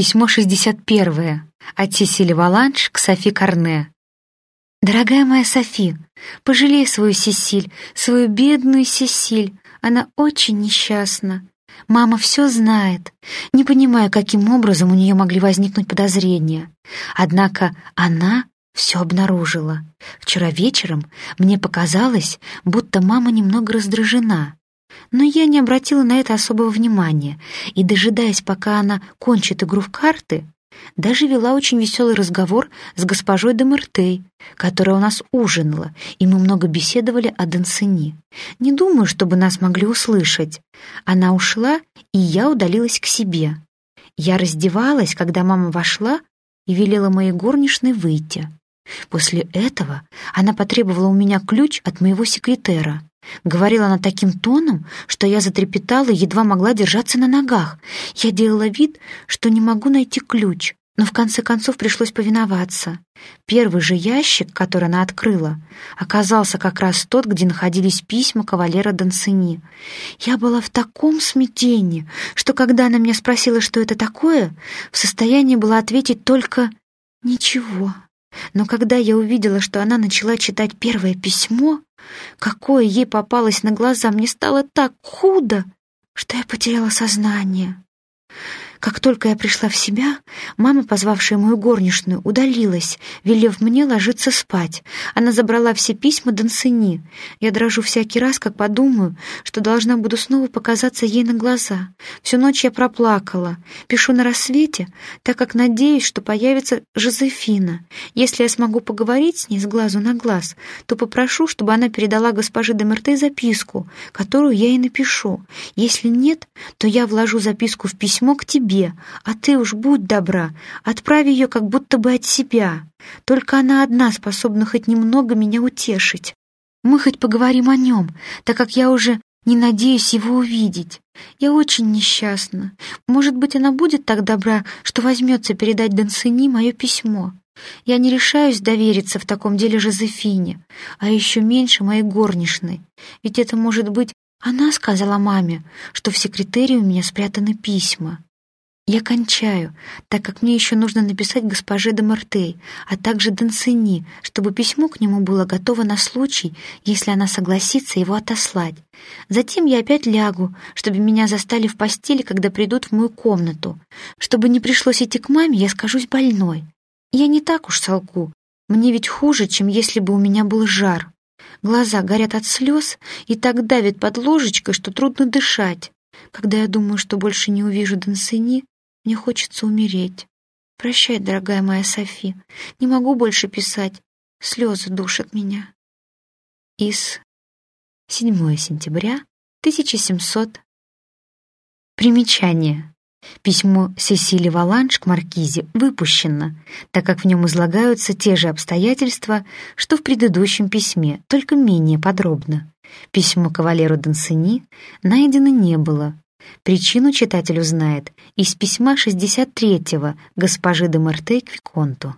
Письмо 61 от Сесили Валанш к Софи Карне. «Дорогая моя Софи, пожалей свою Сесиль, свою бедную Сесиль. Она очень несчастна. Мама все знает. Не понимаю, каким образом у нее могли возникнуть подозрения. Однако она все обнаружила. Вчера вечером мне показалось, будто мама немного раздражена. Но я не обратила на это особого внимания и, дожидаясь, пока она кончит игру в карты, даже вела очень веселый разговор с госпожой де которая у нас ужинала, и мы много беседовали о Дансени. Не думаю, чтобы нас могли услышать. Она ушла, и я удалилась к себе. Я раздевалась, когда мама вошла и велела моей горничной выйти. После этого она потребовала у меня ключ от моего секретера. Говорила она таким тоном, что я затрепетала и едва могла держаться на ногах. Я делала вид, что не могу найти ключ, но в конце концов пришлось повиноваться. Первый же ящик, который она открыла, оказался как раз тот, где находились письма кавалера Дансини. Я была в таком смятении, что когда она меня спросила, что это такое, в состоянии была ответить только «ничего». Но когда я увидела, что она начала читать первое письмо, какое ей попалось на глаза, мне стало так худо, что я потеряла сознание. Как только я пришла в себя, мама, позвавшая мою горничную, удалилась, велев мне ложиться спать. Она забрала все письма Дансини. Я дрожу всякий раз, как подумаю, что должна буду снова показаться ей на глаза. Всю ночь я проплакала. Пишу на рассвете, так как надеюсь, что появится Жозефина. Если я смогу поговорить с ней с глазу на глаз, то попрошу, чтобы она передала госпоже де Мерте записку, которую я ей напишу. Если нет, то я вложу записку в письмо к тебе, тебе, а ты уж будь добра, отправь ее как будто бы от себя. Только она одна способна хоть немного меня утешить. Мы хоть поговорим о нем, так как я уже не надеюсь его увидеть. Я очень несчастна. Может быть, она будет так добра, что возьмется передать Дансини мое письмо. Я не решаюсь довериться в таком деле Жозефине, а еще меньше моей горничной. Ведь это может быть она сказала маме, что в секретаре у меня спрятаны письма. Я кончаю, так как мне еще нужно написать госпоже де Мартей, а также Дансини, чтобы письмо к нему было готово на случай, если она согласится его отослать. Затем я опять лягу, чтобы меня застали в постели, когда придут в мою комнату. Чтобы не пришлось идти к маме, я скажусь больной. Я не так уж солгу. Мне ведь хуже, чем если бы у меня был жар. Глаза горят от слез и так давит под ложечкой, что трудно дышать. Когда я думаю, что больше не увижу Дансини, мне хочется умереть. Прощай, дорогая моя Софи. Не могу больше писать. Слезы душат меня. Из 7 сентября 1700. Примечание. Письмо Сесили Валанш к Маркизе выпущено, так как в нем излагаются те же обстоятельства, что в предыдущем письме, только менее подробно. Письмо кавалеру Дансини найдено не было, Причину читатель узнает из письма 63-го госпожи де Марте к Виконту.